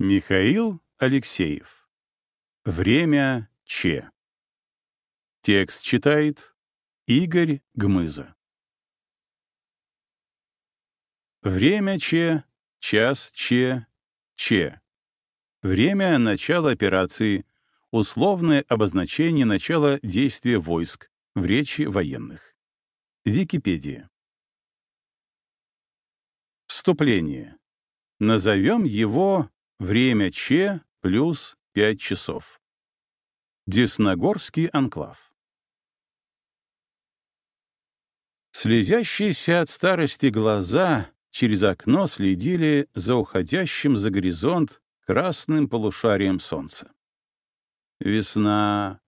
Михаил Алексеев. Время Че. Текст читает Игорь Гмыза. Время Че, час Че, Че. Время начала операции, условное обозначение начала действия войск в речи военных. Википедия. Вступление. Назовем его время Че плюс 5 часов. Десногорский анклав. Слезящиеся от старости глаза через окно следили за уходящим за горизонт красным полушарием солнца. Весна.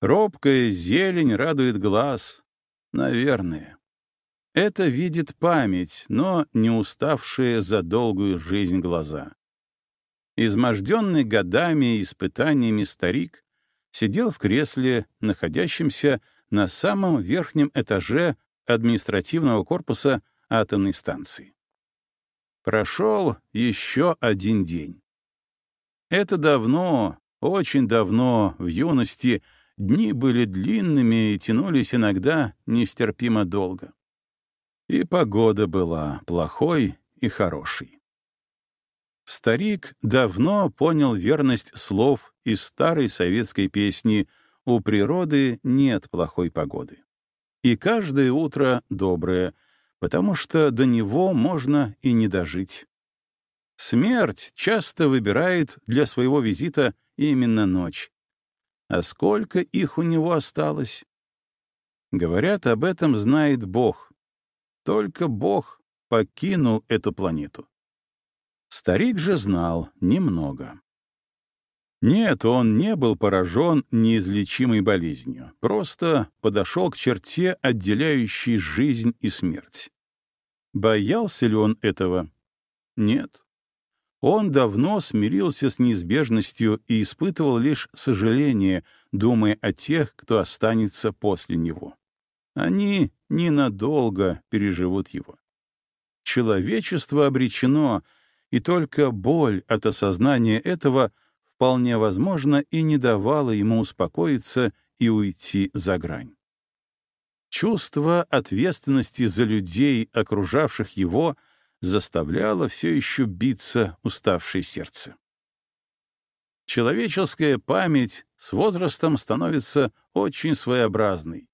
Робкая зелень радует глаз. Наверное. Это видит память, но не уставшие за долгую жизнь глаза. Изможденный годами и испытаниями старик сидел в кресле, находящемся на самом верхнем этаже административного корпуса атомной станции. Прошел еще один день. Это давно, очень давно, в юности, дни были длинными и тянулись иногда нестерпимо долго. И погода была плохой и хорошей. Старик давно понял верность слов из старой советской песни «У природы нет плохой погоды». И каждое утро доброе, потому что до него можно и не дожить. Смерть часто выбирает для своего визита именно ночь. А сколько их у него осталось? Говорят, об этом знает Бог. Только Бог покинул эту планету. Старик же знал немного. Нет, он не был поражен неизлечимой болезнью, просто подошел к черте, отделяющей жизнь и смерть. Боялся ли он этого? Нет. Он давно смирился с неизбежностью и испытывал лишь сожаление, думая о тех, кто останется после него. Они ненадолго переживут его. Человечество обречено — и только боль от осознания этого вполне возможно и не давала ему успокоиться и уйти за грань. Чувство ответственности за людей, окружавших его, заставляло все еще биться уставшее сердце. Человеческая память с возрастом становится очень своеобразной.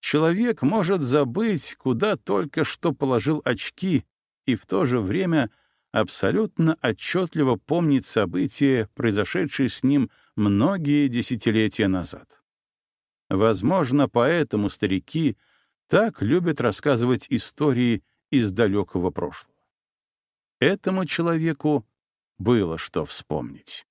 Человек может забыть, куда только что положил очки, и в то же время абсолютно отчетливо помнит события, произошедшие с ним многие десятилетия назад. Возможно, поэтому старики так любят рассказывать истории из далекого прошлого. Этому человеку было что вспомнить.